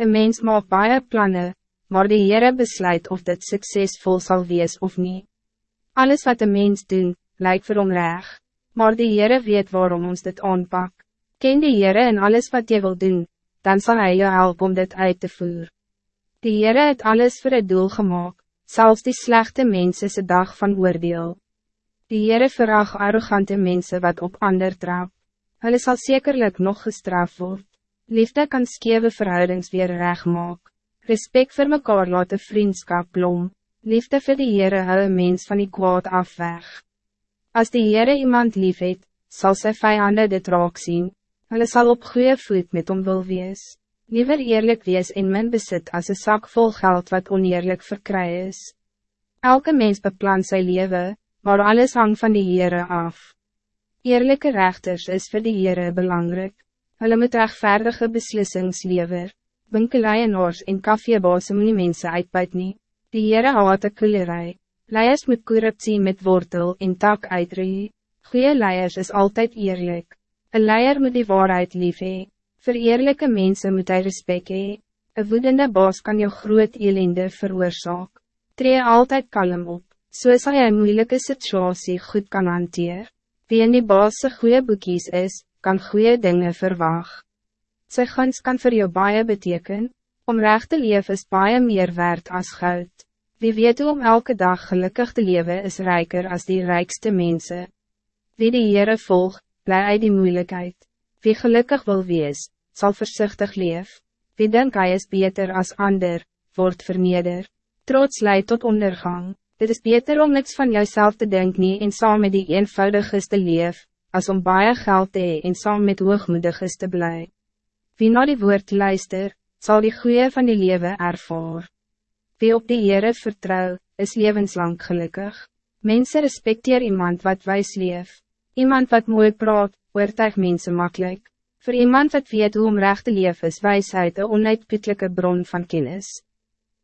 Een mens maak baie plannen, maar die Heere besluit of dit succesvol zal wees of niet. Alles wat een mens doen, lijkt vir hom reg, maar die Heere weet waarom ons dit aanpak. Ken die Heere en alles wat je wil doen, dan zal hij je helpen om dit uit te voeren. Die Heere het alles voor het doel gemaakt, zelfs die slechte mensen is dag van oordeel. Die Heere verag arrogante mensen wat op ander trap. Hulle sal zekerlijk nog gestraft worden. Liefde kan skewe verhoudings weer recht maak. Respect voor mekaar laat een vriendskap blom. Liefde voor die Heere hou een mens van die kwaad afweg. Als die Heere iemand lief het, sal sy vijanden dit raak zien. Hulle sal op goede voet met hom wil wees. Liever eerlijk wees in mijn bezit als een zak vol geld wat oneerlijk verkry is. Elke mens beplant zijn leven, maar alles hangt van die Heere af. Eerlijke rechters is voor die Heere belangrijk. Hulle moet rechtvaardige beslissings lever. Winkelaienaars en kaffeebase moet die mense uitbuit nie. Die Heere haat een koelerij. Leiers moet corruptie met wortel en tak uitree. Goeie leiers is altijd eerlijk. Een leier moet die waarheid lief hee. Voor eerlijke mensen moet hij respect hee. Een woedende baas kan jou groot elende veroorzaak. Tree altijd kalm op, so sal jy moeilike situasie goed kan hanteer. Wie in die baas goede boekies is, kan goede dingen verwacht. Sy guns kan voor jou baie beteken, om recht te leven is baie meer waard als goud. Wie weet hoe om elke dag gelukkig te leven is rijker als die rijkste mensen. Wie die Heere volgt, blij uit die moeilijkheid. Wie gelukkig wil wees, zal voorzichtig leef. Wie denk hij is beter als ander, wordt verneder. Trots leidt tot ondergang. Dit is beter om niks van jouzelf te denken en saam met die eenvoudig te leef, als om baie geld te en saam met hoogmoedig te blij. Wie na die woord luister, zal die goeie van die leven ervaar. Wie op die Heere vertrouw, is levenslang gelukkig. Mensen respecteer iemand wat wijs leef. Iemand wat mooi praat, oortuig mensen makkelijk. Voor iemand wat weet hoe om recht te leven is wijsheid een onuitputtelijke bron van kennis.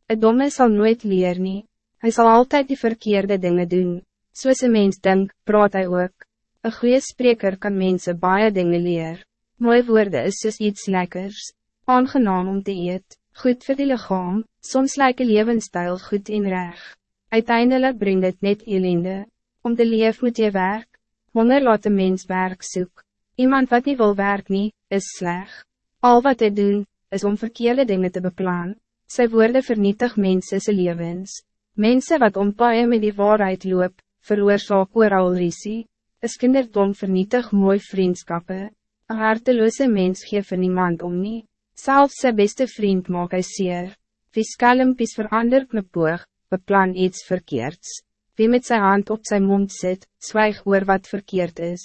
Een domme zal nooit leer nie. Hij zal altijd die verkeerde dingen doen. Soos een mens denk, praat hij ook. Een goede spreker kan mensen baie dingen leer. Mooi woorden is soos iets lekkers. Aangenaam om te eet, goed voor die lichaam, soms lijkt een levensstijl goed in reg. Uiteindelijk brengt het net ellende. Om te leven moet je werk. Honger laat een mens werk soek. Iemand wat niet wil werk nie, is sleg. Al wat hij doen, is om verkeerde dingen te beplan. Sy woorde vernietig mense se levens. Mense wat ompaie met die waarheid loop, veroorzaak ooral risie. Is kinderdom vernietig mooi vriendskappe. Een harteloze mens geef vir niemand om nie. Selfs sy beste vriend maak hy seer. Wie skalmpies verander knipboog, beplan iets verkeerds. Wie met zijn hand op zijn mond zit, zwijg oor wat verkeerd is.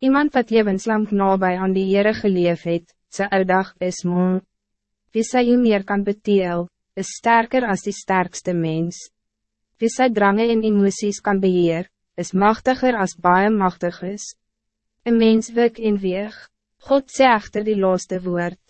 Iemand wat levenslang nabij aan die Heere geleef het, sy oudag is moe. Wie sy u meer kan beteel, is sterker als die sterkste mens. Wie sy drangen en emoties kan beheer, is machtiger als baie machtig is. Een mens wik en weeg, God sê achter die laaste woord.